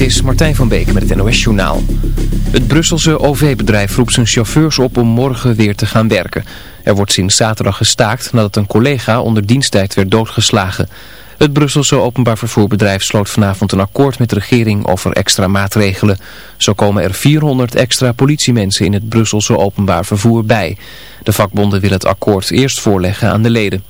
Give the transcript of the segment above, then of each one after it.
Dit is Martijn van Beek met het NOS Journaal. Het Brusselse OV-bedrijf roept zijn chauffeurs op om morgen weer te gaan werken. Er wordt sinds zaterdag gestaakt nadat een collega onder diensttijd werd doodgeslagen. Het Brusselse openbaar vervoerbedrijf sloot vanavond een akkoord met de regering over extra maatregelen. Zo komen er 400 extra politiemensen in het Brusselse openbaar vervoer bij. De vakbonden willen het akkoord eerst voorleggen aan de leden.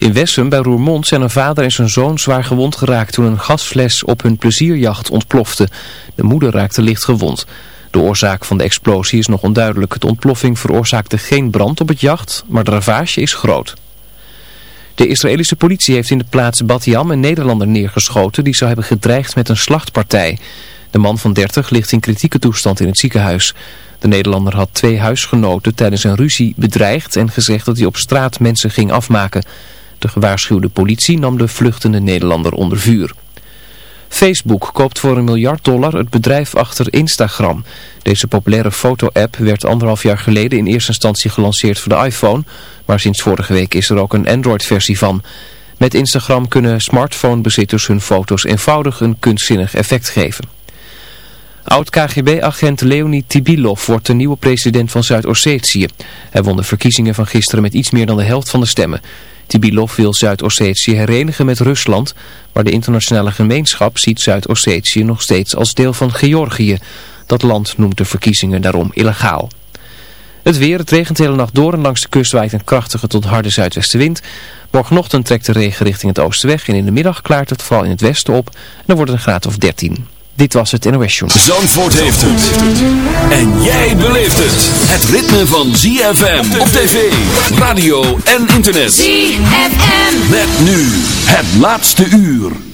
In Wessem bij Roermond zijn een vader en zijn zoon zwaar gewond geraakt toen een gasfles op hun plezierjacht ontplofte. De moeder raakte licht gewond. De oorzaak van de explosie is nog onduidelijk. De ontploffing veroorzaakte geen brand op het jacht, maar de ravage is groot. De Israëlische politie heeft in de plaats Batiam een Nederlander neergeschoten die zou hebben gedreigd met een slachtpartij. De man van 30 ligt in kritieke toestand in het ziekenhuis. De Nederlander had twee huisgenoten tijdens een ruzie bedreigd en gezegd dat hij op straat mensen ging afmaken. De gewaarschuwde politie nam de vluchtende Nederlander onder vuur. Facebook koopt voor een miljard dollar het bedrijf achter Instagram. Deze populaire foto-app werd anderhalf jaar geleden in eerste instantie gelanceerd voor de iPhone, maar sinds vorige week is er ook een Android-versie van. Met Instagram kunnen smartphonebezitters hun foto's eenvoudig een kunstzinnig effect geven. Oud-KGB-agent Leonid Tibilov wordt de nieuwe president van Zuid-Ossetië. Hij won de verkiezingen van gisteren met iets meer dan de helft van de stemmen. Tibilov wil Zuid-Ossetië herenigen met Rusland, maar de internationale gemeenschap ziet Zuid-Ossetië nog steeds als deel van Georgië. Dat land noemt de verkiezingen daarom illegaal. Het weer, het regent de hele nacht door en langs de kust waait een krachtige tot harde zuidwestenwind. Morgenochtend trekt de regen richting het oosten weg en in de middag klaart het vooral in het westen op en dan wordt het een graad of 13. Dit was het NOS Journal. Zandvoort heeft het. En jij beleeft het. Het ritme van ZFM op tv, radio en internet. ZFM. Met nu het laatste uur.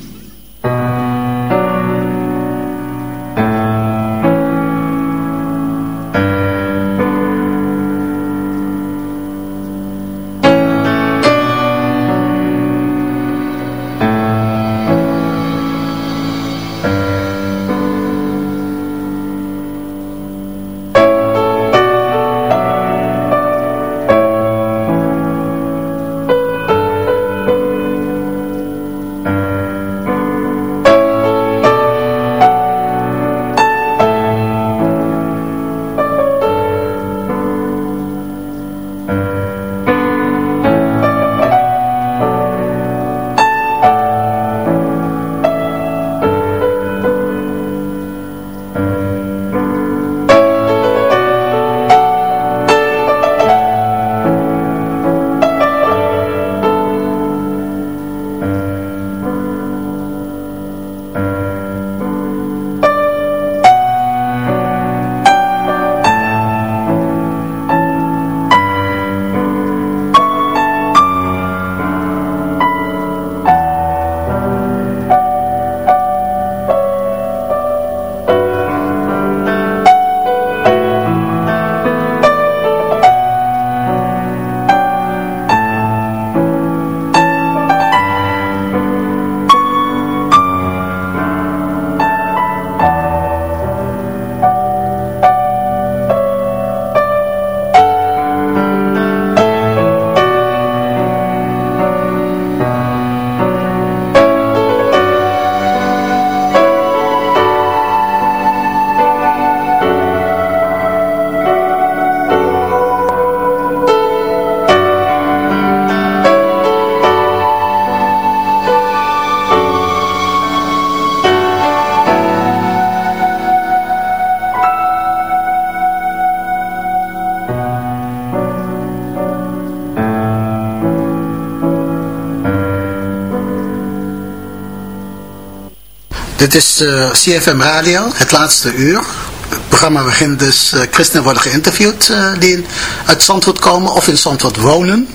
Dit is uh, CFM Radio, het laatste uur. Het programma begint dus, uh, christenen worden geïnterviewd uh, die uit Zandvoort komen of in Zandvoort wonen.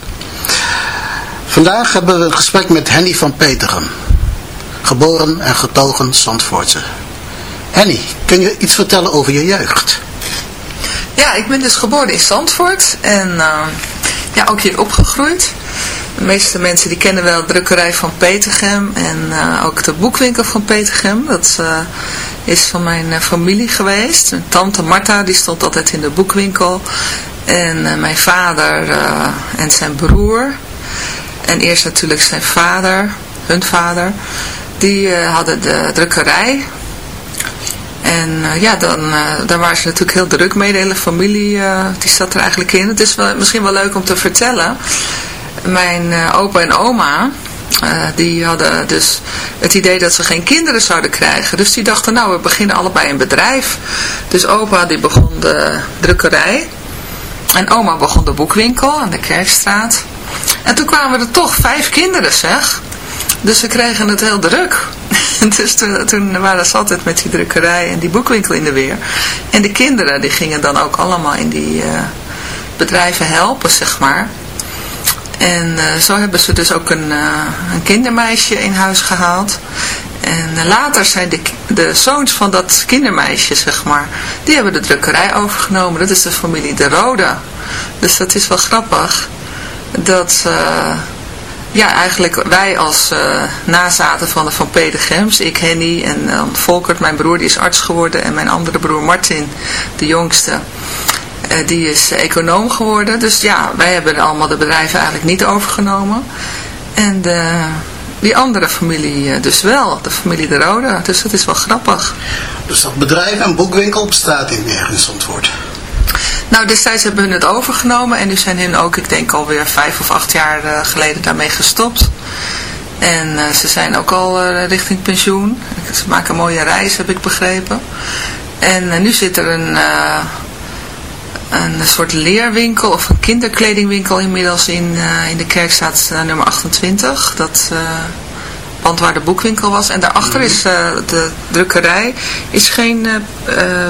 Vandaag hebben we een gesprek met Henny van Petegem. Geboren en getogen Zandvoortse. Henny, kun je iets vertellen over je jeugd? Ja, ik ben dus geboren in Zandvoort en ja, ook hier opgegroeid. De meeste mensen die kennen wel de drukkerij van Petergem en uh, ook de boekwinkel van Petergem. Dat uh, is van mijn uh, familie geweest. Mijn tante Marta die stond altijd in de boekwinkel. En mijn vader en zijn broer. En eerst natuurlijk zijn vader, hun vader. Die hadden de drukkerij. En ja, dan, daar waren ze natuurlijk heel druk mee. De hele familie die zat er eigenlijk in. Het is wel, misschien wel leuk om te vertellen. Mijn opa en oma, die hadden dus het idee dat ze geen kinderen zouden krijgen. Dus die dachten, nou, we beginnen allebei een bedrijf. Dus opa die begon de drukkerij. En oma begon de boekwinkel aan de Kerkstraat. En toen kwamen er toch vijf kinderen, zeg. Dus ze kregen het heel druk. dus toen, waren ze altijd met die drukkerij en die boekwinkel in de weer. En de kinderen die gingen dan ook allemaal in die uh, bedrijven helpen, zeg maar. En uh, zo hebben ze dus ook een, uh, een kindermeisje in huis gehaald. En later zijn de, de zoons van dat kindermeisje, zeg maar, die hebben de drukkerij overgenomen. Dat is de familie De Rode. Dus dat is wel grappig. Dat, ja, eigenlijk wij als nazaten van de Van Pedegems, ik Henny en Volkert, mijn broer, die is arts geworden. En mijn andere broer Martin, de jongste, die is econoom geworden. Dus ja, wij hebben allemaal de bedrijven eigenlijk niet overgenomen. En de die andere familie eh, dus wel, de familie De Rode. Dus dat is wel grappig. Dus dat bedrijf en boekwinkel bestaat niet meer in Zandvoort? Nou, destijds hebben hun het overgenomen en nu zijn hun ook, ik denk alweer vijf of acht jaar geleden daarmee gestopt. En uh, ze zijn ook al uh, richting pensioen. Ze maken een mooie reis, heb ik begrepen. En nu zit er een een soort leerwinkel of een kinderkledingwinkel inmiddels in, uh, in de kerkstraat uh, nummer 28. Dat uh, pand waar de boekwinkel was. En daarachter mhm. is de drukkerij. Is geen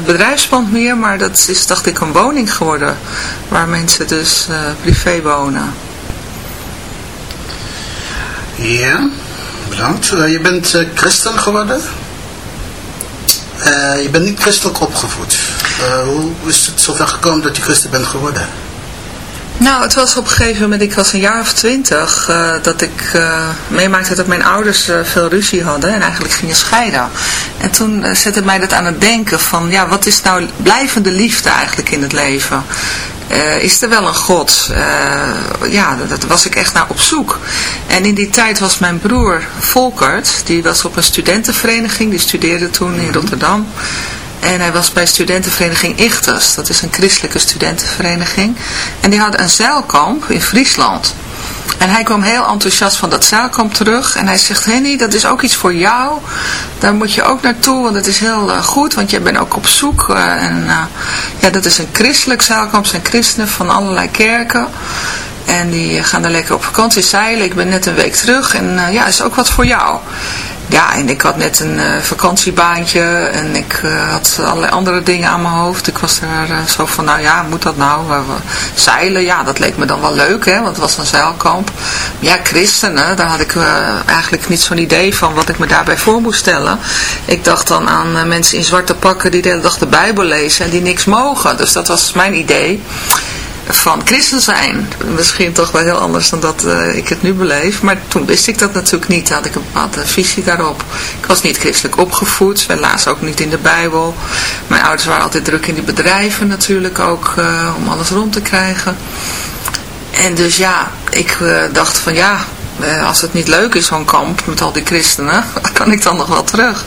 bedrijfspand meer, maar dat is dacht ik een woning geworden. Waar mensen dus privé wonen. Ja, bedankt. je bent christen geworden? je bent niet christelijk opgevoed. Uh, hoe is het zover gekomen dat je christen bent geworden? Nou, het was op een gegeven moment, ik was een jaar of twintig, uh, dat ik uh, meemaakte dat mijn ouders uh, veel ruzie hadden en eigenlijk gingen scheiden. En toen zette mij dat aan het denken van, ja, wat is nou blijvende liefde eigenlijk in het leven? is er wel een God? ja, dat was ik echt naar op zoek. En in die tijd was mijn broer Volkert, die was op een studentenvereniging, die studeerde toen in mhm. Rotterdam. En hij was bij studentenvereniging Ichtes. Dat is een christelijke studentenvereniging. En die hadden een zeilkamp in Friesland. En hij kwam heel enthousiast van dat zeilkamp terug. En hij zegt, Henny, dat is ook iets voor jou. Daar moet je ook naartoe, want het is heel uh, goed. Want jij bent ook op zoek. Uh, en uh, ja, dat is een christelijk zeilkamp. zijn christenen van allerlei kerken. En die gaan er lekker op vakantie zeilen. Ik ben net een week terug. En ja, is ook wat voor jou. Ja, en ik had net een uh, vakantiebaantje en ik uh, had allerlei andere dingen aan mijn hoofd. Ik was er uh, zo van, nou ja, moet dat nou? zeilen, ja, dat leek me dan wel leuk, hè, want het was een zeilkamp. Ja, christenen, daar had ik eigenlijk niet zo'n idee van wat ik me daarbij voor moest stellen. Ik dacht dan aan mensen in zwarte pakken die de hele dag de Bijbel lezen en die niks mogen. Dus dat was mijn idee van christen zijn. Misschien toch wel heel anders dan dat uh, ik het nu beleef. Maar toen wist ik dat natuurlijk niet. Had ik een bepaalde visie daarop. Ik was niet christelijk opgevoed. We lazen ook niet in de Bijbel. Mijn ouders waren altijd druk in die bedrijven natuurlijk ook. Uh, om alles rond te krijgen. En dus ja, ik dacht van ja, uh, als het niet leuk is, zo'n kamp met al die christenen, kan ik dan nog wel terug.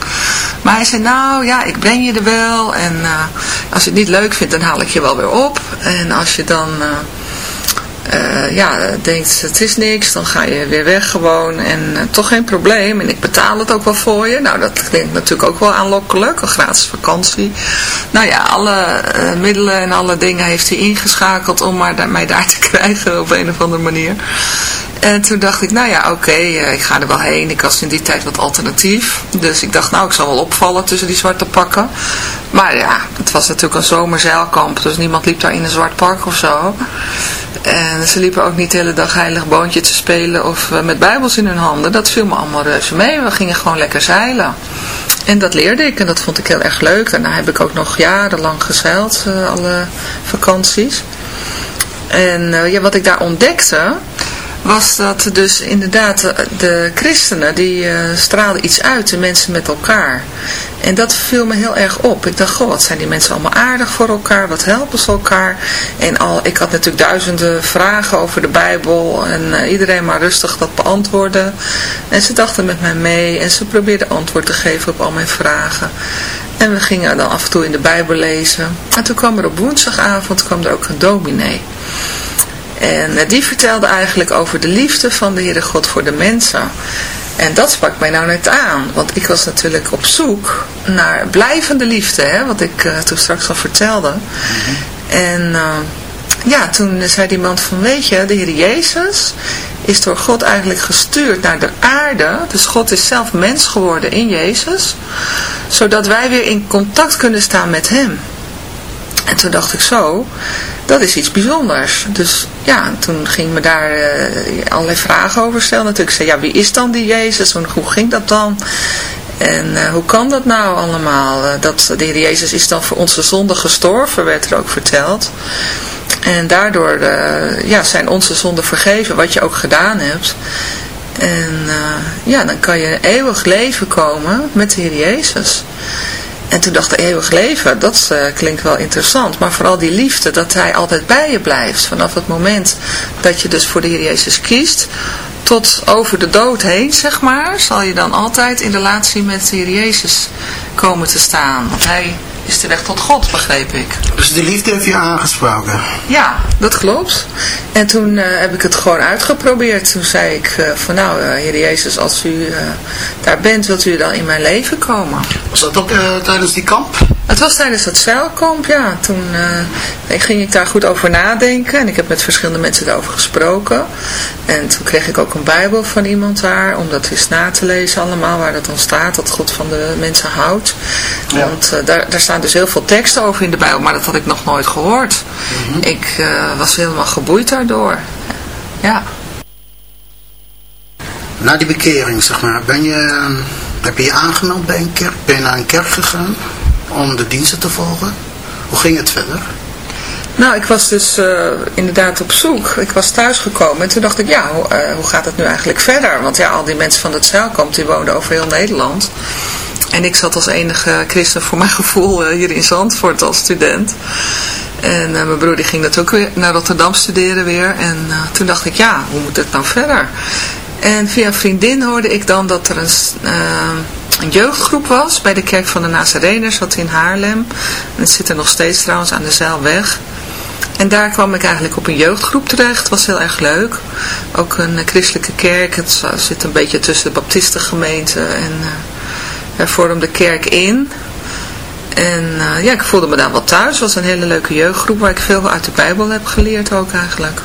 Maar hij zei, nou ja, ik breng je er wel. En uh, als je het niet leuk vindt, dan haal ik je wel weer op. En als je dan... Uh, uh, ja, denkt het is niks, dan ga je weer weg gewoon en uh, toch geen probleem en ik betaal het ook wel voor je. Nou, dat klinkt natuurlijk ook wel aanlokkelijk, een gratis vakantie. Nou ja, alle uh, middelen en alle dingen heeft hij ingeschakeld om maar mij daar te krijgen op een of andere manier. En toen dacht ik, nou ja, oké, ik ga er wel heen. Ik was in die tijd wat alternatief. Dus ik dacht, nou, ik zal wel opvallen tussen die zwarte pakken. Maar ja, het was natuurlijk een zomerzeilkamp, dus niemand liep daar in een zwart pak of zo. En ze liepen ook niet de hele dag heilig boontje te spelen of uh, met bijbels in hun handen. Dat viel me allemaal reuze mee. We gingen gewoon lekker zeilen. En dat leerde ik en dat vond ik heel erg leuk. Daarna heb ik ook nog jarenlang gezeild, uh, alle vakanties. En uh, ja, wat ik daar ontdekte, was dat dus inderdaad de, de christenen, die uh, straalden iets uit, de mensen met elkaar. En dat viel me heel erg op. Ik dacht, goh, wat zijn die mensen allemaal aardig voor elkaar, wat helpen ze elkaar. En al, ik had natuurlijk duizenden vragen over de Bijbel en uh, iedereen maar rustig dat beantwoorden. En ze dachten met mij mee en ze probeerden antwoord te geven op al mijn vragen. En we gingen dan af en toe in de Bijbel lezen. En toen kwam er op woensdagavond kwam er ook een dominee. En die vertelde eigenlijk over de liefde van de Heere God voor de mensen. En dat sprak mij nou net aan. Want ik was natuurlijk op zoek naar blijvende liefde. Hè, wat ik uh, toen straks al vertelde. En uh, ja, toen zei die man van weet je, de Heer Jezus is door God eigenlijk gestuurd naar de aarde. Dus God is zelf mens geworden in Jezus. Zodat wij weer in contact kunnen staan met hem. En toen dacht ik zo, dat is iets bijzonders. Dus ja, toen ging me daar uh, allerlei vragen over stellen. Natuurlijk zei, ja, wie is dan die Jezus? En hoe ging dat dan? En uh, hoe kan dat nou allemaal? Uh, dat de Heer Jezus is dan voor onze zonde gestorven, werd er ook verteld. En daardoor ja, zijn onze zonden vergeven, wat je ook gedaan hebt. En ja, dan kan je eeuwig leven komen met de Heer Jezus. En toen dacht ik, eeuwig leven, dat uh, klinkt wel interessant. Maar vooral die liefde, dat hij altijd bij je blijft. Vanaf het moment dat je dus voor de Heer Jezus kiest, tot over de dood heen, zeg maar, zal je dan altijd in relatie met de Heer Jezus komen te staan. Want hij is de weg tot God, begreep ik. Dus de liefde heeft je aangesproken? Ja, dat klopt. En toen uh, heb ik het gewoon uitgeprobeerd. Toen zei ik uh, van nou, uh, Heer Jezus, als u daar bent, wilt u dan in mijn leven komen? Was dat ook tijdens die kamp? Het was tijdens dat zeilkamp, ja. Toen ging ik daar goed over nadenken. En ik heb met verschillende mensen daarover gesproken. En toen kreeg ik ook een bijbel van iemand daar. Om dat eens na te lezen allemaal. Waar dat dan staat. Dat God van de mensen houdt. Ja. Want daar, daar staan dus heel veel teksten over in de bijbel. Maar dat had ik nog nooit gehoord. Mm -hmm. Ik was helemaal geboeid daardoor. Ja. Na die bekering, zeg maar, ben je, heb je je aangemeld bij een kerk? Ben je naar een kerk gegaan om de diensten te volgen? Hoe ging het verder? Nou, ik was dus uh, inderdaad op zoek. Ik was thuisgekomen en toen dacht ik, ja, hoe, uh, hoe gaat het nu eigenlijk verder? Want ja, al die mensen van het zeilkamp, die woonden over heel Nederland. En ik zat als enige christen voor mijn gevoel uh, hier in Zandvoort als student. En uh, mijn broer die ging dat ook weer naar Rotterdam studeren weer. En uh, toen dacht ik, ja, hoe moet het nou verder? En via vriendin hoorde ik dan dat er een, jeugdgroep was bij de kerk van de Nazareners, wat in Haarlem. En zit er nog steeds trouwens aan de Zeilweg. En daar kwam ik eigenlijk op een jeugdgroep terecht. Het was heel erg leuk. Ook een christelijke kerk. Het zit een beetje tussen de baptistengemeente en hervormde kerk in. En uh, ja, ik voelde me daar wel thuis. Het was een hele leuke jeugdgroep waar ik veel uit de Bijbel heb geleerd ook eigenlijk.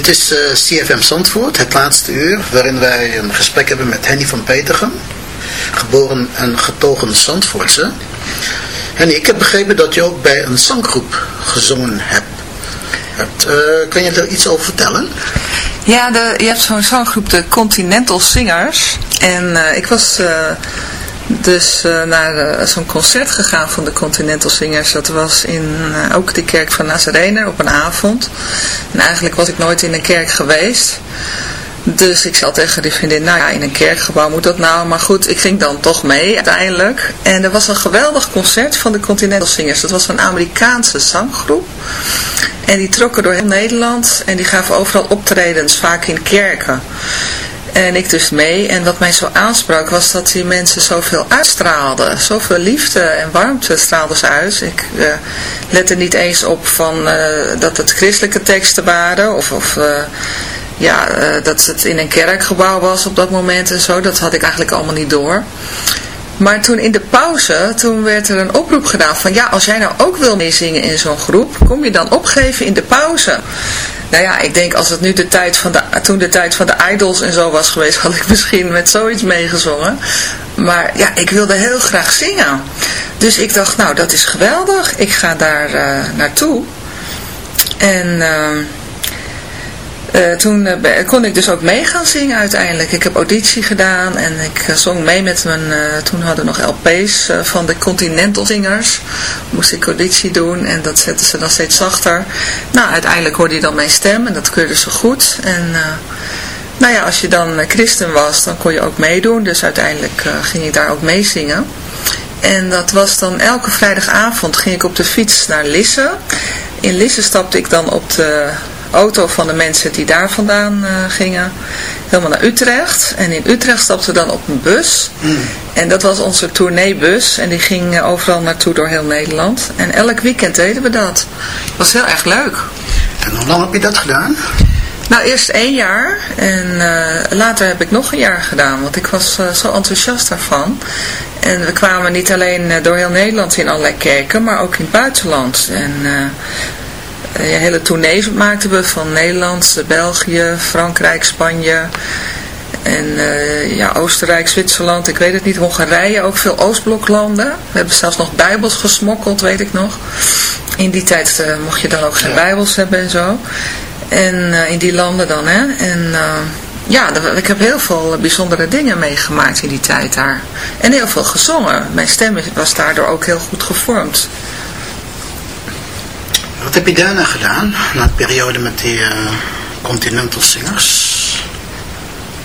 Dit is eh, CFM Zandvoort, het laatste uur, waarin wij een gesprek hebben met Henny van Petergem, geboren en getogen Zandvoortse. Henny, ik heb begrepen dat je ook bij een zanggroep gezongen hebt. Uh, kun je er iets over vertellen? Ja, de, je hebt zo'n zanggroep, de Continental Singers. En uh, ik was dus uh, naar uh, zo'n concert gegaan van de Continental Singers. Dat was in uh, ook de kerk van Nazarene op een avond. En eigenlijk was ik nooit in een kerk geweest. Dus ik zat tegen die vriendin, nou ja, in een kerkgebouw moet dat nou. Maar goed, ik ging dan toch mee uiteindelijk. En er was een geweldig concert van de Continental Singers. Dat was een Amerikaanse zanggroep. En die trokken door heel Nederland. En die gaven overal optredens, vaak in kerken. En ik dus mee. En wat mij zo aansprak was dat die mensen zoveel uitstraalden. Zoveel liefde en warmte straalden ze uit. Ik uh, lette niet eens op van uh, dat het christelijke teksten waren. Of, of uh, ja, dat het in een kerkgebouw was op dat moment en zo. Dat had ik eigenlijk allemaal niet door. Maar toen in de pauze, toen werd er een oproep gedaan van ja, als jij nou ook wil meezingen in zo'n groep, kom je dan opgeven in de pauze. Nou ja, ik denk als het nu de tijd van de, toen de tijd van de idols en zo was geweest, had ik misschien met zoiets meegezongen. Maar ja, ik wilde heel graag zingen. Dus ik dacht, nou dat is geweldig, ik ga daar uh, naartoe. En... Uh, uh, toen uh, kon ik dus ook mee gaan zingen uiteindelijk. Ik heb auditie gedaan en ik uh, zong mee met mijn, toen hadden we nog LP's van de Continental Zingers. Moest ik auditie doen en dat zetten ze dan steeds zachter. Nou, uiteindelijk hoorde je dan mijn stem en dat keurde ze goed. En nou ja, als je dan christen was, dan kon je ook meedoen. Dus uiteindelijk ging ik daar ook mee zingen. En dat was dan elke vrijdagavond ging ik op de fiets naar Lisse. In Lisse stapte ik dan op de auto van de mensen die daar vandaan uh, gingen helemaal naar Utrecht. En in Utrecht stapten we dan op een bus. Mm. En dat was onze tourneebus. En die ging overal naartoe door heel Nederland. En elk weekend deden we dat. Het was heel erg leuk. En hoe lang heb je dat gedaan? Nou, eerst één jaar. En uh, later heb ik nog een jaar gedaan. Want ik was uh, zo enthousiast daarvan. En we kwamen niet alleen door heel Nederland in allerlei kerken, maar ook in het buitenland. En hele tournees maakten we van Nederland, België, Frankrijk, Spanje en uh, ja, Oostenrijk, Zwitserland, ik weet het niet, Hongarije, ook veel Oostbloklanden. We hebben zelfs nog bijbels gesmokkeld, weet ik nog. In die tijd uh, mocht je dan ook geen bijbels hebben en zo. En uh, in die landen dan, hè. En ja, ik heb heel veel bijzondere dingen meegemaakt in die tijd daar. En heel veel gezongen. Mijn stem was daardoor ook heel goed gevormd. Wat heb je daarna gedaan, na de periode met die uh, Continental Singers?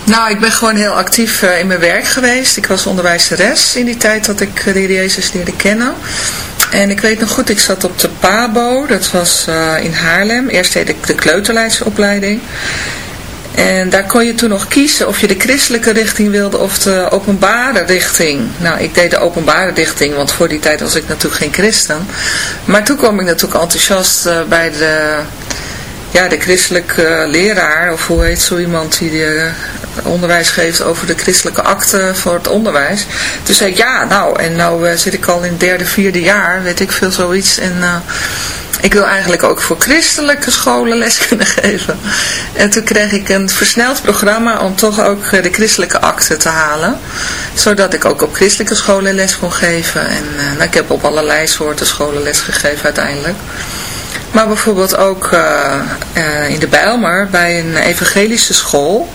Nou, ik ben gewoon heel actief uh, in mijn werk geweest. Ik was onderwijzeres in die tijd dat ik de Heer Jezus leerde kennen. En ik weet nog goed, ik zat op de PABO, dat was in Haarlem. Eerst deed ik de kleuterleidsopleiding. En daar kon je toen nog kiezen of je de christelijke richting wilde of de openbare richting. Nou, ik deed de openbare richting, want voor die tijd was ik natuurlijk geen christen. Maar toen kwam ik natuurlijk enthousiast uh, bij de, ja, de christelijke leraar, of hoe heet zo iemand die de, onderwijs geeft over de christelijke akte voor het onderwijs. Toen zei ik, ja, nou, en nou uh, zit ik al in het derde, vierde jaar, weet ik veel zoiets. En... Uh, ik wil eigenlijk ook voor christelijke scholen les kunnen geven. En toen kreeg ik een versneld programma om toch ook eh, de christelijke akte te halen. Zodat ik ook op christelijke scholen les kon geven. En uh, nou, ik heb op allerlei soorten scholen les gegeven uiteindelijk. Maar bijvoorbeeld ook uh, uh, in de Bijlmer bij een evangelische school.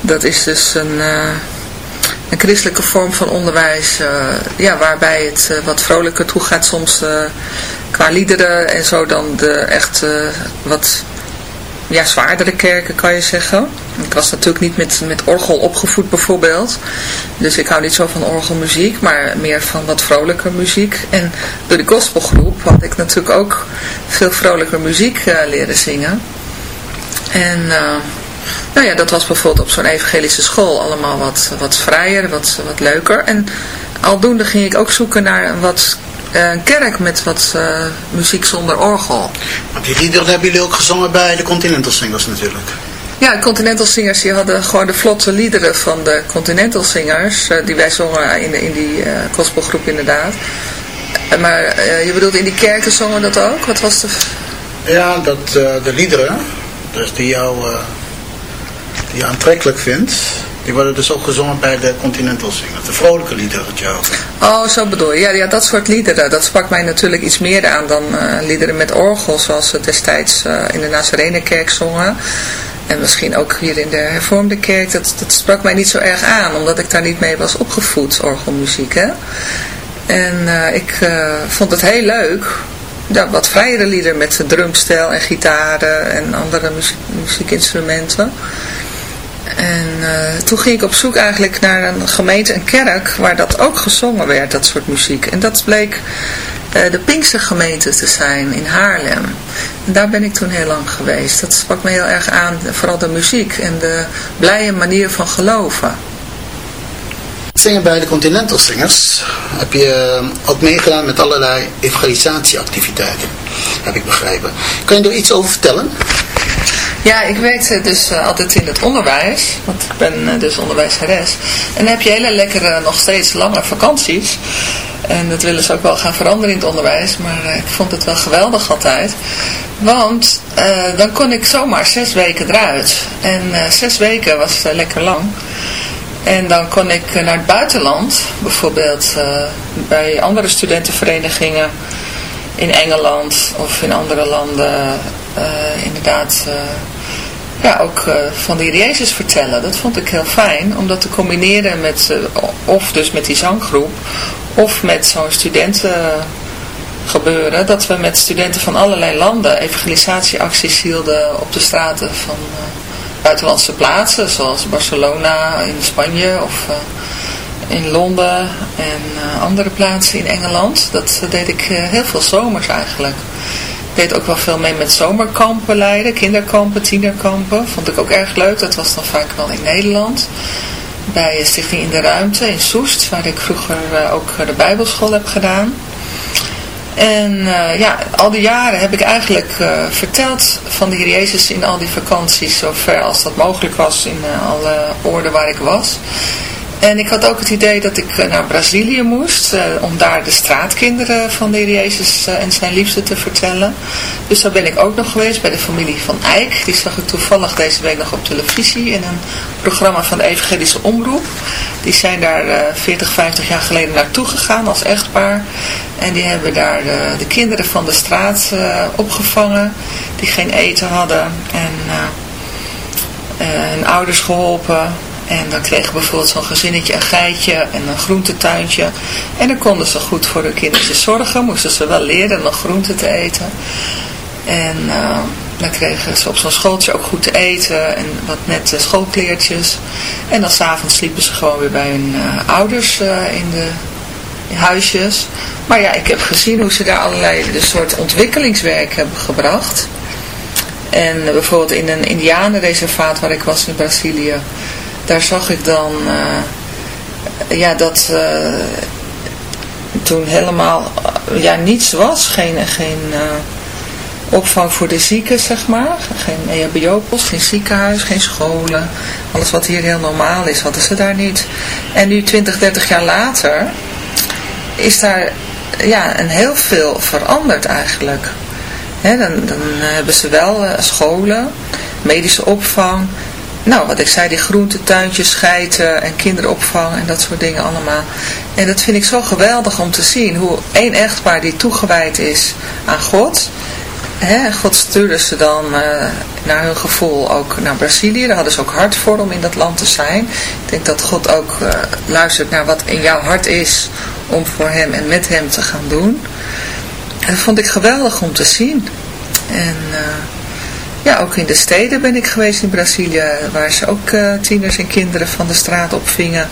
Dat is dus een, een christelijke vorm van onderwijs ja, waarbij het wat vrolijker toe gaat soms qua liederen en zo dan de echt uh, wat ja, zwaardere kerken kan je zeggen. Ik was natuurlijk niet met, met orgel opgevoed bijvoorbeeld. Dus ik hou niet zo van orgelmuziek, maar meer van wat vrolijker muziek. En door de gospelgroep had ik natuurlijk ook veel vrolijker muziek uh, leren zingen. En uh, nou ja, dat was bijvoorbeeld op zo'n evangelische school allemaal wat, wat vrijer, wat, wat leuker. En aldoende ging ik ook zoeken naar wat een kerk met wat uh, muziek zonder orgel. Maar die liederen hebben jullie ook gezongen bij de Continental Singers natuurlijk. Ja, de Continental Singers die hadden gewoon de vlotte liederen van de Continental Singers. Uh, die wij zongen in, in die uh, gospelgroep inderdaad. maar je bedoelt in die kerken zongen dat ook? Wat was de... Ja, dat, de liederen dus die jou, die je aantrekkelijk vindt, die worden dus ook gezongen bij de Continental Singers. De vrolijke liederen het jou. Oh, zo bedoel je. Ja, ja, dat soort liederen, dat sprak mij natuurlijk iets meer aan dan liederen met orgel, zoals ze destijds in de Nazarenekerk zongen. En misschien ook hier in de hervormde kerk, dat, dat sprak mij niet zo erg aan, omdat ik daar niet mee was opgevoed, orgelmuziek. Hè? En uh, ik vond het heel leuk, ja, wat vrijere liederen met drumstel en gitaren en andere muziek, muziekinstrumenten. En uh, toen ging ik op zoek eigenlijk naar een gemeente, een kerk, waar dat ook gezongen werd, dat soort muziek. En dat bleek uh, de Pinkse gemeente te zijn in Haarlem. En daar ben ik toen heel lang geweest. Dat sprak me heel erg aan, vooral de muziek en de blije manier van geloven. Zingen bij de Continental Singers heb je eh, ook meegedaan met allerlei evangelisatieactiviteiten, heb ik begrepen. Kan je er iets over vertellen? Ja, ik werkte dus uh, altijd in het onderwijs, want ik ben uh, dus onderwijzeres. En dan heb je hele lekkere, nog steeds lange vakanties. En dat willen ze ook wel gaan veranderen in het onderwijs, maar uh, ik vond het wel geweldig altijd. Want dan kon ik zomaar zes weken eruit. En zes weken was lekker lang. En dan kon ik naar het buitenland, bijvoorbeeld bij andere studentenverenigingen in Engeland of in andere landen, inderdaad ja, ook uh, van de Jezus vertellen. Dat vond ik heel fijn, om dat te combineren met, of dus met die zanggroep, of met zo'n studentengebeuren, dat we met studenten van allerlei landen evangelisatieacties hielden op de straten van buitenlandse plaatsen, zoals Barcelona in Spanje of in Londen en andere plaatsen in Engeland. Dat deed ik heel veel zomers eigenlijk deed ook wel veel mee met zomerkampen leiden, kinderkampen, tienerkampen. Vond ik ook erg leuk, dat was dan vaak wel in Nederland. Bij Stichting in de Ruimte in Soest, waar ik vroeger uh, ook de bijbelschool heb gedaan. En uh, ja, al die jaren heb ik eigenlijk verteld van de Heer Jezus in al die vakanties, zover als dat mogelijk was in alle oorden waar ik was. En ik had ook het idee dat ik eh, naar Brazilië moest, uh, om daar de straatkinderen van de Heer Jezus uh, en zijn liefde te vertellen. Dus daar ben ik ook nog geweest bij de familie van Eijk. Die zag ik toevallig deze week nog op televisie in een programma van de Evangelische Omroep. Die zijn daar uh, 40, 50 jaar geleden naartoe gegaan als echtpaar. En die hebben daar de, de kinderen van de straat opgevangen, die geen eten hadden. En hun ouders geholpen en dan kregen bijvoorbeeld zo'n gezinnetje een geitje en een groentetuintje. En dan konden ze goed voor hun kindertjes zorgen. Moesten ze wel leren nog groenten te eten. En uh, dan kregen ze op zo'n schooltje ook goed te eten. En wat nette schoolkleertjes. En dan s'avonds sliepen ze gewoon weer bij hun uh, ouders uh, in de huisjes. Maar ja, ik heb gezien hoe ze daar allerlei de soort ontwikkelingswerk hebben gebracht. En bijvoorbeeld in een indianenreservaat waar ik was in Brazilië daar zag ik dan uh, ja, dat uh, toen helemaal ja, niets was. Geen, geen opvang voor de zieken, zeg maar. Geen EHBO-post, geen ziekenhuis, geen scholen. Alles wat hier heel normaal is, hadden ze daar niet. En nu 20, 30 jaar later is daar ja, een heel veel veranderd eigenlijk. dan, dan hebben ze wel scholen, medische opvang, nou, wat ik zei, die groentetuintjes, scheiden en kinderopvang en dat soort dingen allemaal. En dat vind ik zo geweldig om te zien, hoe één echtpaar die toegewijd is aan God. Hè, God stuurde ze dan uh, naar hun gevoel ook naar Brazilië. Daar hadden ze ook hart voor om in dat land te zijn. Ik denk dat God ook uh, luistert naar wat in jouw hart is om voor hem en met hem te gaan doen. En dat vond ik geweldig om te zien. En... Uh, ja, ook in de steden ben ik geweest in Brazilië, waar ze ook uh, tieners en kinderen van de straat opvingen,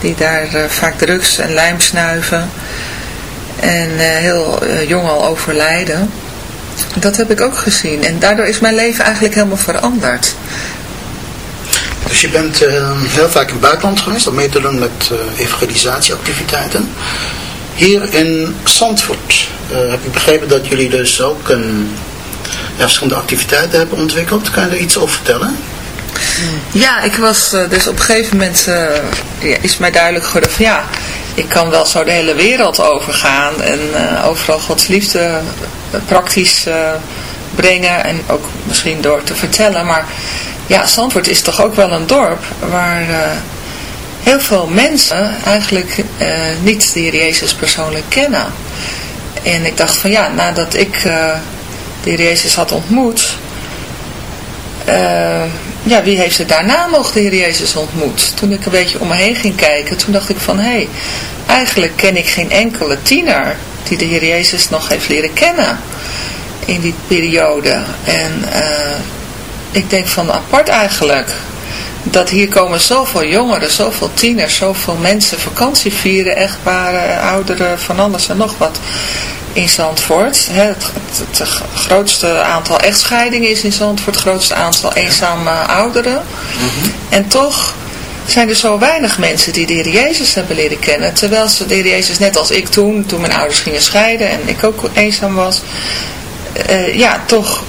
die daar uh, vaak drugs en lijm snuiven en uh, heel jong al overlijden. Dat heb ik ook gezien en daardoor is mijn leven eigenlijk helemaal veranderd. Dus je bent heel vaak in het buitenland geweest om mee te doen met evangelisatieactiviteiten. Hier in Zandvoort heb ik begrepen dat jullie dus ook een ja, verschillende activiteiten hebben ontwikkeld. Kan je er iets over vertellen? Ja, ik was uh, dus op een gegeven moment uh, is mij duidelijk geworden van ja, ik kan wel zo de hele wereld overgaan en uh, overal Gods liefde praktisch brengen en ook misschien door te vertellen. Maar ja, Zandvoort is toch ook wel een dorp waar heel veel mensen eigenlijk niet de Jezus persoonlijk kennen. En ik dacht van ja, nadat ik Heer Jezus had ontmoet, uh, ja, wie heeft er daarna nog de Heer Jezus ontmoet? Toen ik een beetje om me heen ging kijken, toen dacht ik van, hé, hey, eigenlijk ken ik geen enkele tiener die de Heer Jezus nog heeft leren kennen in die periode. En uh, ik denk van apart eigenlijk, dat hier komen zoveel jongeren, zoveel tieners, zoveel mensen vakantie vieren, echtparen, ouderen, van alles en nog wat in Zandvoort. Het, het, grootste aantal echtscheidingen is in Zandvoort, het grootste aantal eenzame ouderen. Mhm. En toch zijn er zo weinig mensen die de Heer Jezus hebben leren kennen. Terwijl ze de Heer Jezus, net als ik toen, toen mijn ouders gingen scheiden en ik ook eenzaam was, uh, ja, toch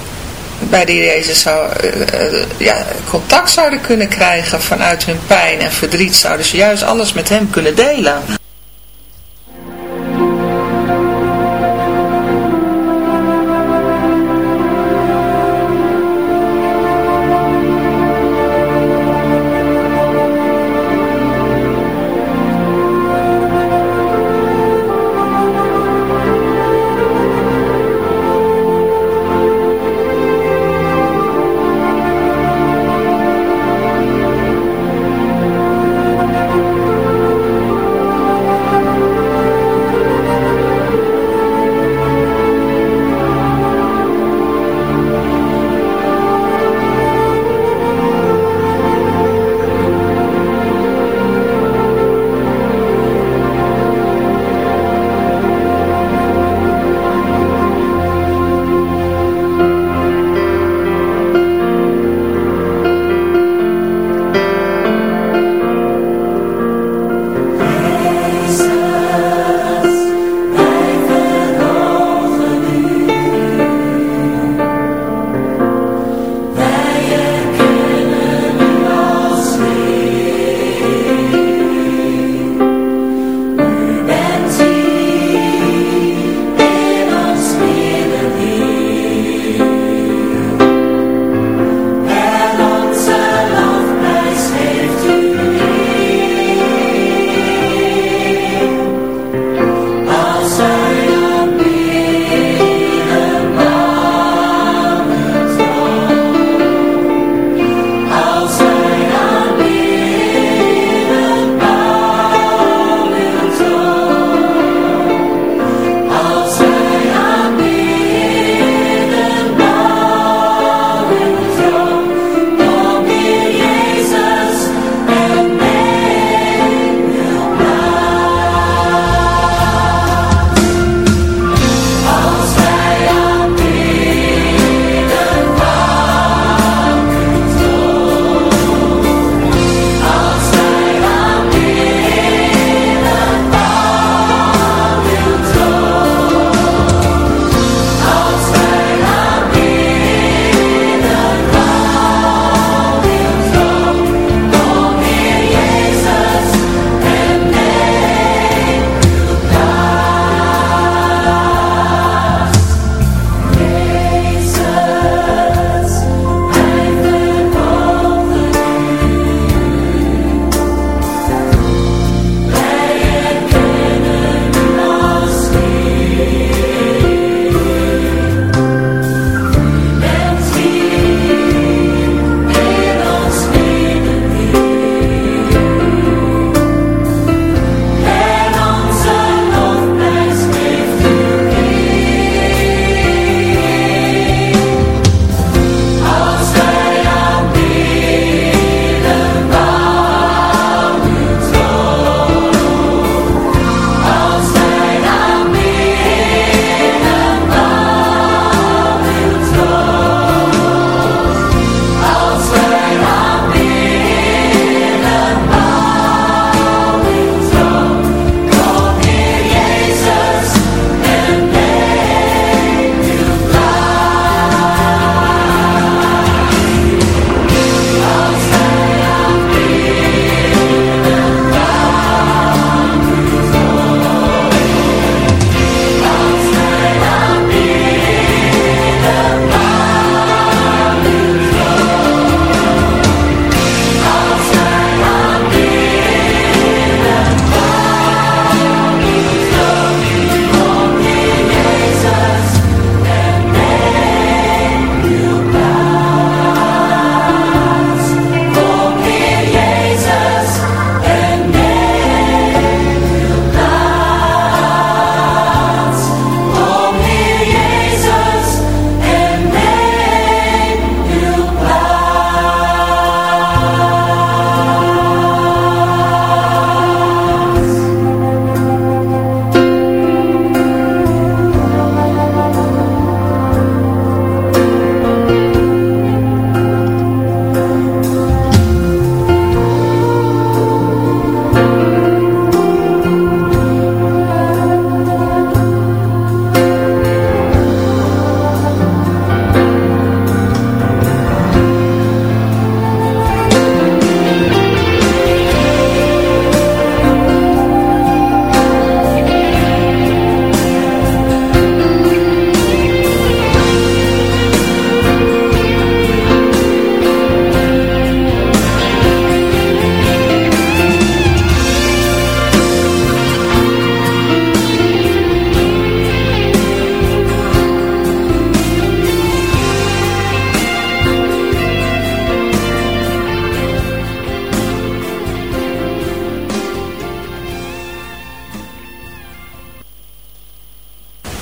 bij Heer Jezus zou, uh, ja, contact zouden kunnen krijgen vanuit hun pijn en verdriet. Zouden ze juist alles met hem kunnen delen.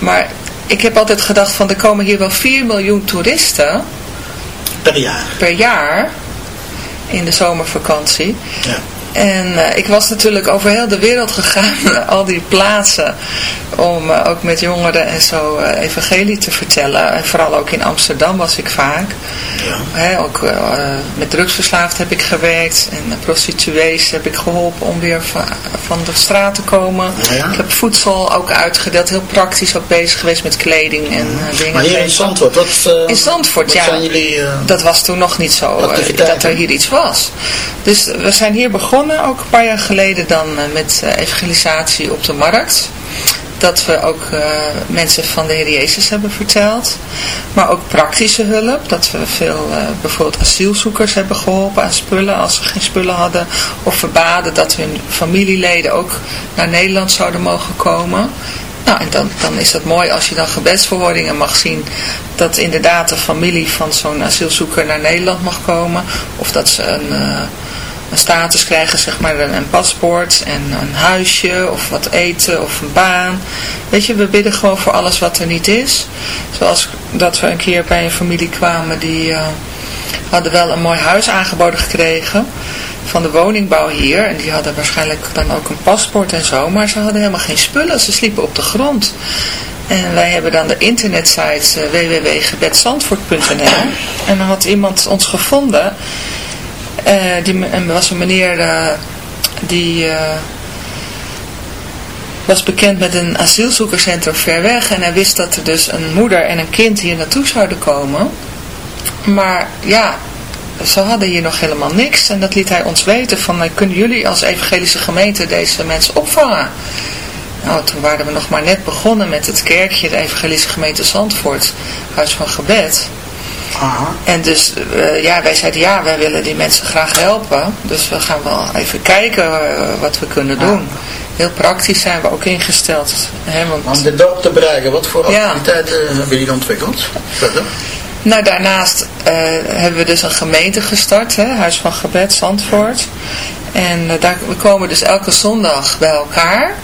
Maar ik heb altijd gedacht van er komen hier wel 4 miljoen toeristen. Per jaar. Per jaar. In de zomervakantie. Ja. En uh, ik was natuurlijk over heel de wereld gegaan, al die plaatsen, om uh, ook met jongeren en zo uh, evangelie te vertellen. En vooral ook in Amsterdam was ik vaak. Ja. He, ook met drugsverslaafd heb ik gewerkt en prostituees heb ik geholpen om weer van, van de straat te komen. Ja. Ik heb voedsel ook uitgedeeld, heel praktisch ook bezig geweest met kleding en dingen. Maar hier in Zandvoort, wat, in Zandvoort, ja. zijn jullie... dat was toen nog niet zo, dat er hier iets was. Dus we zijn hier begonnen, ook een paar jaar geleden dan met evangelisatie op de markt. Dat we ook uh, mensen van de Heer Jezus hebben verteld. Maar ook praktische hulp. Dat we veel bijvoorbeeld asielzoekers hebben geholpen aan spullen als ze geen spullen hadden. Of verbaden dat hun familieleden ook naar Nederland zouden mogen komen. Nou, en dan, dan is het mooi als je dan gebedsverhoordingen mag zien dat inderdaad de familie van zo'n asielzoeker naar Nederland mag komen. Of dat ze een... een status krijgen, zeg maar een, paspoort en een huisje of wat eten of een baan. Weet je, we bidden gewoon voor alles wat er niet is. Zoals dat we een keer bij een familie kwamen die uh, hadden wel een mooi huis aangeboden gekregen van de woningbouw hier. En die hadden waarschijnlijk dan ook een paspoort en zo, maar ze hadden helemaal geen spullen. Ze sliepen op de grond. En wij hebben dan de internetsite uh, www.gebedsandvoort.nl en dan had iemand ons gevonden uh, die was een meneer uh, die uh, was bekend met een asielzoekerscentrum ver weg en hij wist dat er dus een moeder en een kind hier naartoe zouden komen. Maar ja, ze hadden hier nog helemaal niks en dat liet hij ons weten van kunnen jullie als evangelische gemeente deze mensen opvangen? Nou, toen waren we nog maar net begonnen met het kerkje, de evangelische gemeente Zandvoort, Huis van Gebed. Aha. En dus, uh, ja, wij zeiden ja, wij willen die mensen graag helpen. Dus we gaan wel even kijken uh, wat we kunnen doen. Heel praktisch zijn we ook ingesteld. Hè, want... Om de dorp te bereiken, wat voor activiteiten ja. hebben jullie ontwikkeld? Verder? Nou, daarnaast uh, hebben we dus een gemeente gestart, hè, Huis van Gebed, Zandvoort. En daar, we komen dus elke zondag bij elkaar.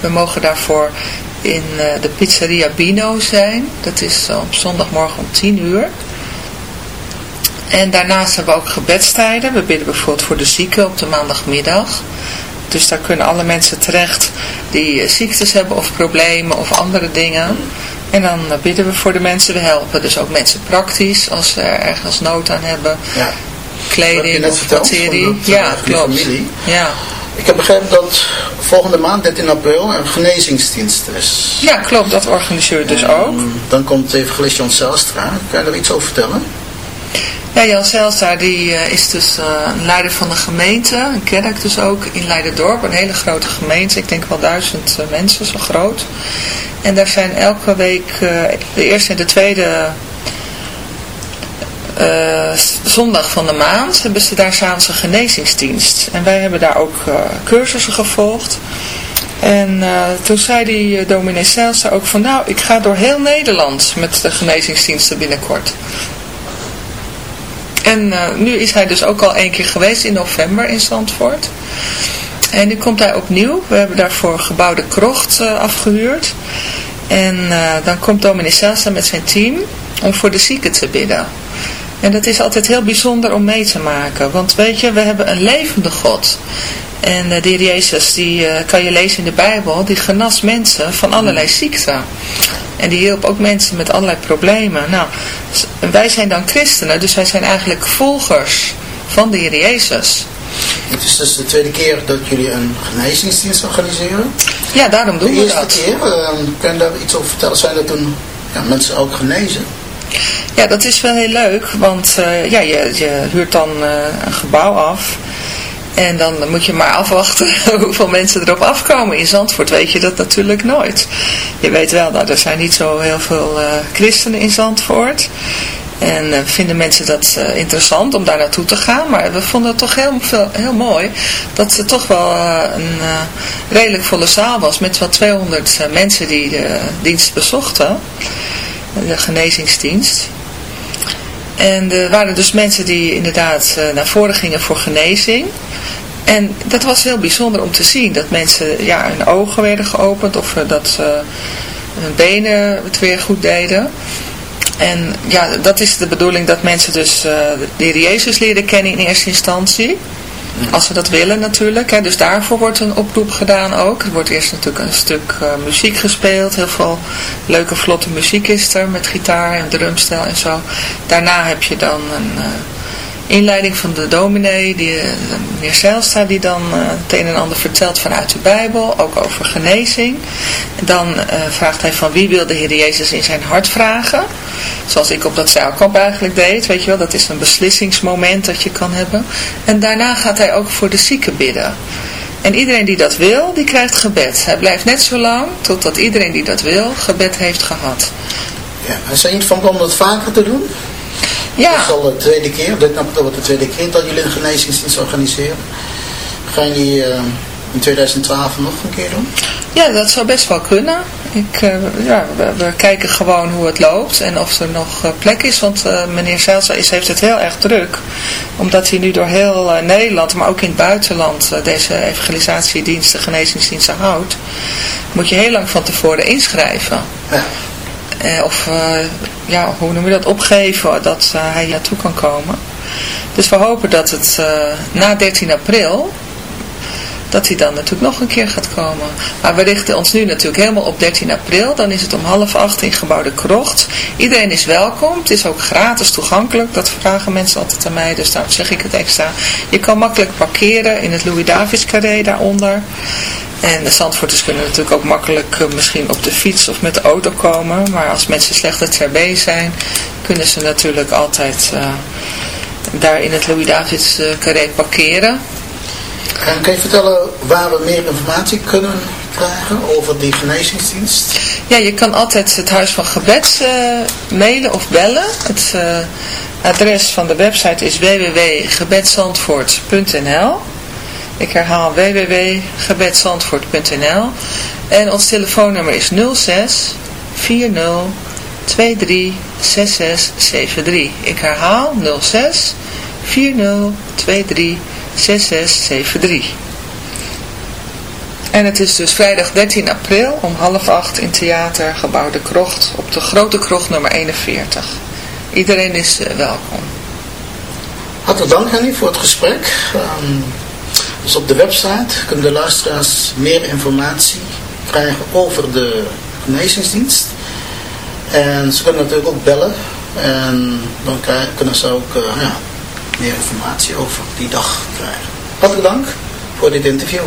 We mogen daarvoor in de pizzeria Bino zijn. Dat is op zondagmorgen om 10 uur. En daarnaast hebben we ook gebedstijden. We bidden bijvoorbeeld voor de zieken op de maandagmiddag. Dus daar kunnen alle mensen terecht die ziektes hebben of problemen of andere dingen. En dan bidden we voor de mensen. We helpen dus ook mensen praktisch als ze er ergens nood aan hebben. Ja. Kleding of materie. Ja, klopt. Familie. Ja. Ik heb begrepen dat volgende maand, 13 april, een genezingsdienst is. Ja, klopt. Dat organiseren we dus ook. Dan komt evangelist Jan Zelstra. Kan je er iets over vertellen? Ja, Jan Zelstra die uh, is dus uh, een leider van de gemeente, een kerk dus ook in Leiderdorp, een hele grote gemeente, ik denk wel duizend uh, mensen, zo groot. En daar zijn elke week, de eerste en de tweede zondag van de maand, hebben ze daar s'avonds een genezingsdienst. En wij hebben daar ook cursussen gevolgd. En toen zei die dominee Zelstra ook van, nou, ik ga door heel Nederland met de genezingsdiensten binnenkort. En uh, nu is hij dus ook al één keer geweest in november in Zandvoort. En nu komt hij opnieuw. We hebben daarvoor gebouwde krocht uh, afgehuurd. En uh, dan komt Selsa met zijn team om voor de zieken te bidden. En dat is altijd heel bijzonder om mee te maken. Want weet je, we hebben een levende God. En de heer Jezus, die kan je lezen in de Bijbel, die genas mensen van allerlei ziekten. En die hielp ook mensen met allerlei problemen. Nou, wij zijn dan christenen, dus wij zijn eigenlijk volgers van de Heer Jezus. Het is dus de tweede keer dat jullie een genezingsdienst organiseren. Ja, daarom doen we dat. De eerste keer, uh, kun je daar iets over vertellen? Zijn er toen ja, mensen ook genezen? Ja, dat is wel heel leuk, want uh, ja, je, je huurt dan uh, een gebouw af. En dan moet je maar afwachten hoeveel mensen erop afkomen. In Zandvoort weet je dat natuurlijk nooit. Je weet wel, nou, er zijn niet zo heel veel uh, christenen in Zandvoort. En uh, vinden mensen dat uh, interessant om daar naartoe te gaan. Maar we vonden het toch heel, veel, heel mooi dat het toch wel een redelijk volle zaal was. Met wel 200 mensen die de dienst bezochten. De genezingsdienst. En er waren dus mensen die inderdaad naar voren gingen voor genezing. En dat was heel bijzonder om te zien. Dat mensen ja, hun ogen werden geopend. Of dat ze hun benen het weer goed deden. En ja, dat is de bedoeling dat mensen dus uh, de Heer Jezus leren kennen in eerste instantie. Als ze dat willen natuurlijk. Hè. Dus daarvoor wordt een oproep gedaan ook. Er wordt eerst natuurlijk een stuk uh, muziek gespeeld. Heel veel leuke vlotte muziek is er met gitaar en drumstel en zo. Daarna heb je dan een... Uh, inleiding van de dominee, die, eh, meneer Zijlstra, die dan uh, het een en ander vertelt vanuit de Bijbel, ook over genezing. Dan uh, vraagt hij van wie wil de Heer Jezus in zijn hart vragen. Zoals ik op dat zeilkamp eigenlijk deed, weet je wel, dat is een beslissingsmoment dat je kan hebben. En daarna gaat hij ook voor de zieken bidden. En iedereen die dat wil, die krijgt gebed. Hij blijft net zo lang totdat iedereen die dat wil, gebed heeft gehad. Ja, zijn jullie van plan dat vaker te doen? Ja. Dat is al de tweede keer, dit wordt de tweede keer dat jullie een genezingsdienst organiseren. Gaan jullie uh, in 2012 nog een keer doen? Ja, dat zou best wel kunnen. Ik, uh, ja, we, kijken gewoon hoe het loopt en of er nog uh, plek is. Want uh, meneer Zelsa is, heeft het heel erg druk. Omdat hij nu door heel Nederland, maar ook in het buitenland, deze evangelisatiediensten, genezingsdiensten houdt. Moet je heel lang van tevoren inschrijven. Ja. Eh, of ja, hoe noem je dat, opgeven dat uh, hij naartoe kan komen. Dus we hopen dat het na 13 april, dat hij dan natuurlijk nog een keer gaat komen. Maar we richten ons nu natuurlijk helemaal op 13 april. Dan is het om half acht in gebouw de Krocht. Iedereen is welkom. Het is ook gratis toegankelijk. Dat vragen mensen altijd aan mij. Dus daarom zeg ik het extra. Je kan makkelijk parkeren in het Louis-Davids carré daaronder. En de Zandvoorters kunnen natuurlijk ook makkelijk uh, misschien op de fiets of met de auto komen. Maar als mensen slechter ter zijn, kunnen ze natuurlijk altijd uh, daar in het Louis-Davids uh, carré parkeren. Kan je vertellen waar we meer informatie kunnen krijgen over die genezingsdienst? Ja, je kan altijd het Huis van Gebed mailen of bellen. Het adres van de website is www.gebedsandvoort.nl ik herhaal www.gebedsandvoort.nl en ons telefoonnummer is 06 40 23 6673. Ik herhaal 06 40 23 6673. En het is dus vrijdag 13 april om half acht in Theater Gebouw de Krocht op de Grote Krocht nummer 41. Iedereen is uh, welkom. Hartelijk dank Henny voor het gesprek. Dus op de website kunnen de luisteraars meer informatie krijgen over de genezingsdienst. En ze kunnen natuurlijk ook bellen. En dan kunnen ze ook uh, ja, meer informatie over die dag krijgen. Hartelijk dank voor dit interview.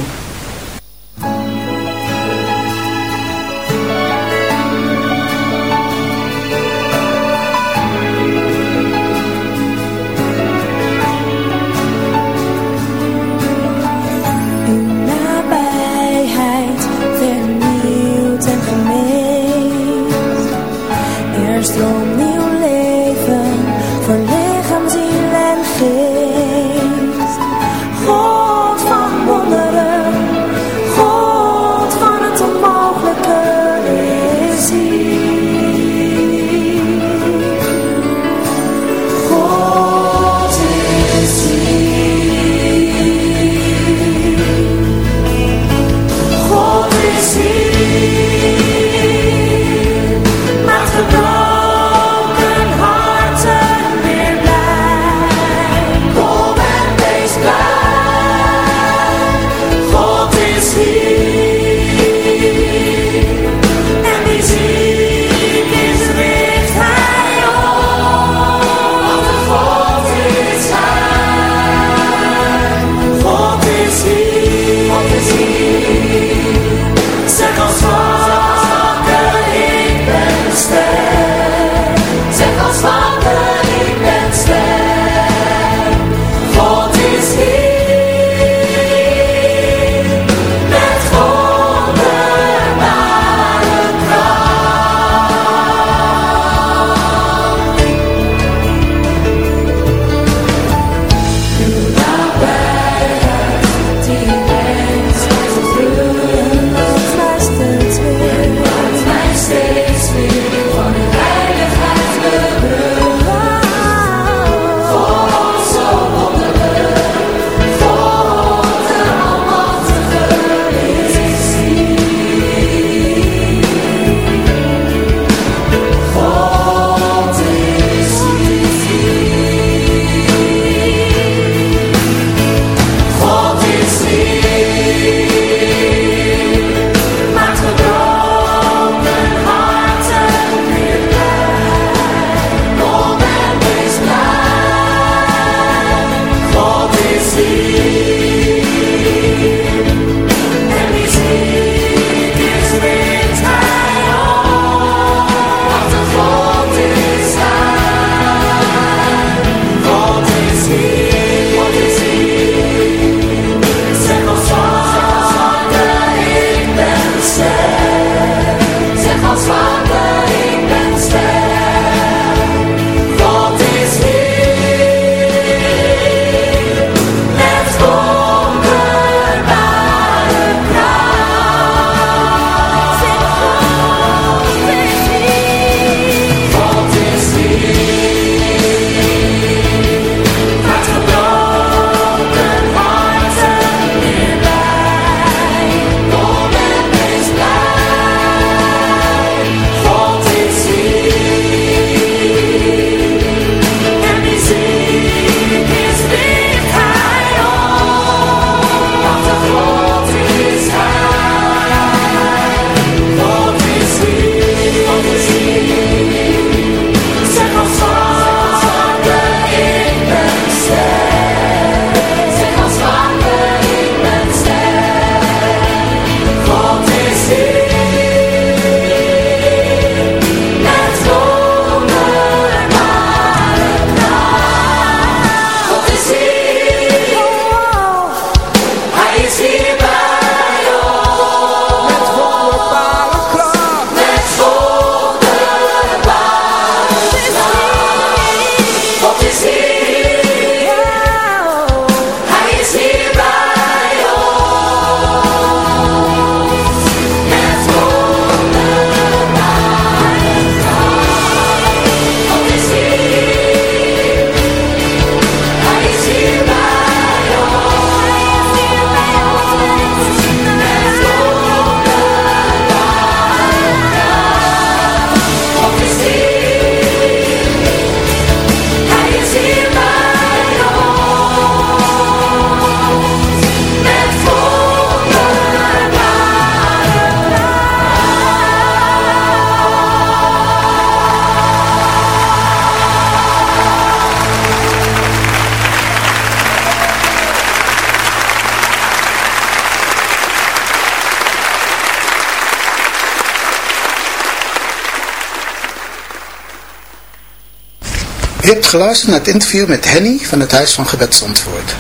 U hebt geluisterd naar het interview met Henny van het Huis van Gebed Zandvoort.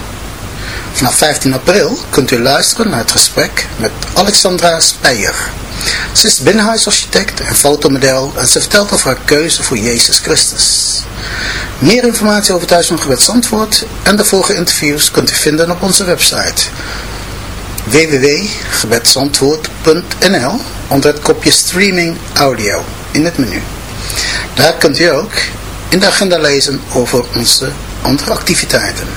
Vanaf 15 april kunt u luisteren naar het gesprek met Alexandra Speyer. Ze is binnenhuisarchitect en fotomodel en ze vertelt over haar keuze voor Jezus Christus. Meer informatie over het Huis van Gebed Zandvoort en de vorige interviews kunt u vinden op onze website www.gebedsantwoord.nl onder het kopje streaming audio in het menu. Daar kunt u ook in de agenda lezen over onze andere activiteiten.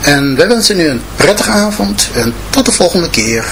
En wij wensen u een prettige avond en tot de volgende keer.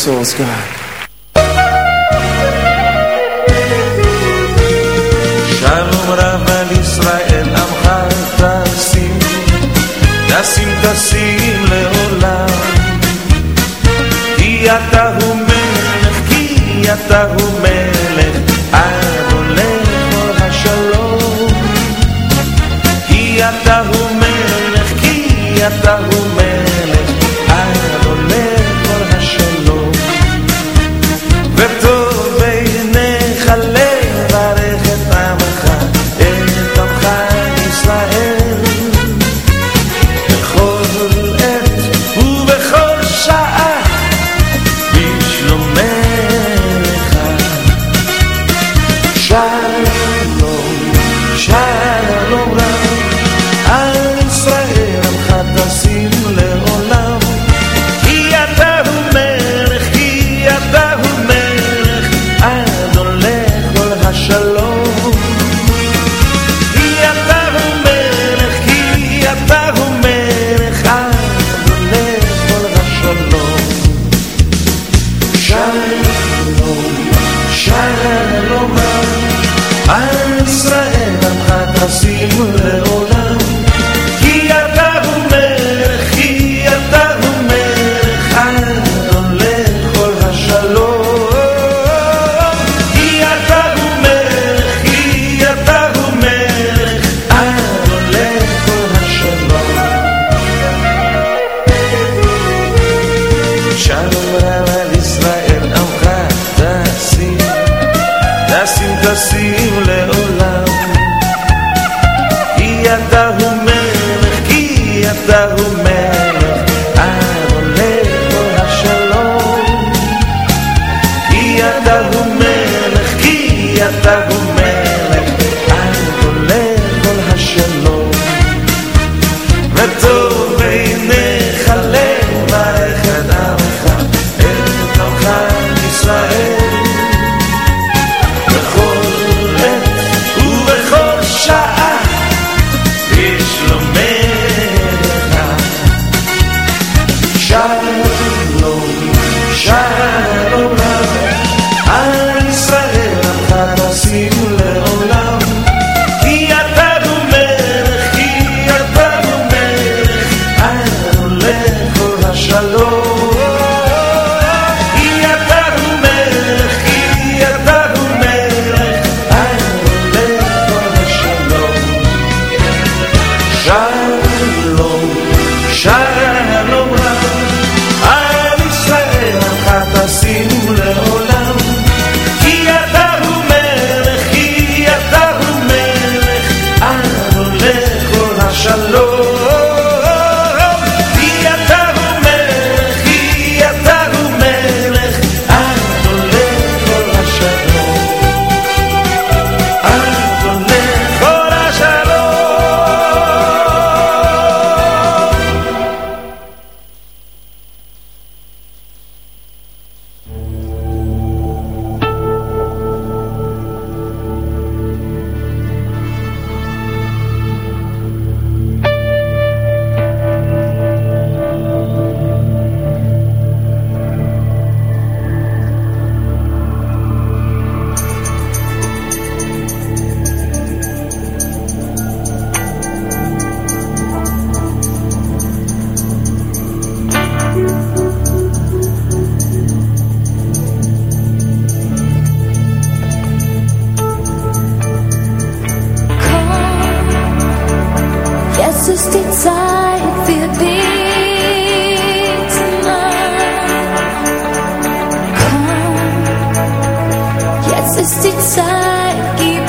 Souls, God. this desire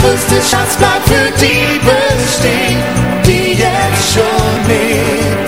größte Schatz bleibt für die bestehen, die jetzt schon mit